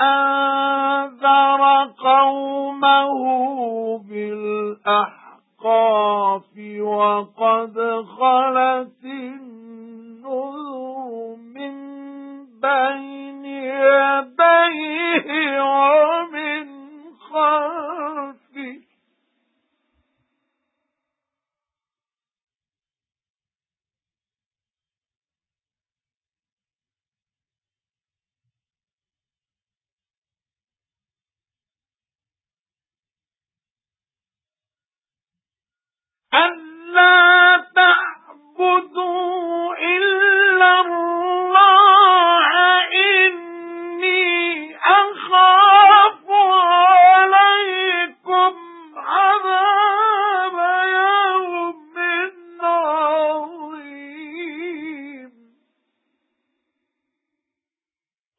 أَنذَرَ قَوْمَهُ بِالْأَحْقَافِ وَقَدْ خَلَتِ النُّذُرُ أَلَّا تَعْبُدُوا إِلَّا اللَّهَ إِنِّي أَخَافُ عَلَيْكُمْ يَوْمٍ عَظِيمٍ.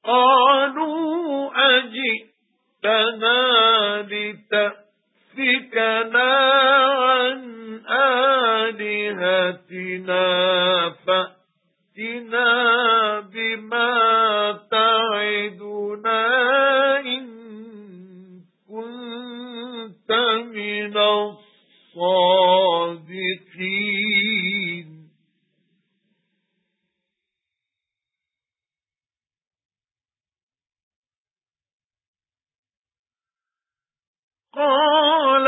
قَالُوا أَجِئْتَنَا لِتَأْفِكَنَا آلِهَتِنَا فَأْتِنَا بِمَا تَعِدُنَا إِن كُنتَ مِنَ الصَّادِقِينَ. قَالَ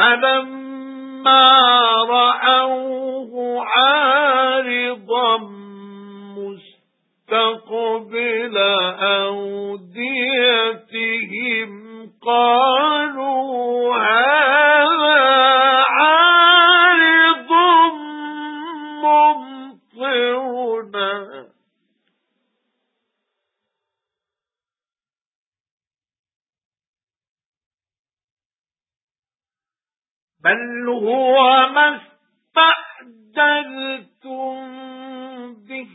فَلَمَّا رَأَوْهُ عَارِضًا مُسْتَقْبِلَ أَوْدِيَتِهِمْ قَالُوا هَذَا عَارِضٌ مُمْطِرُنَا بَلْ هُوَ مَا اسْتَعْجَلْتُم بِهِ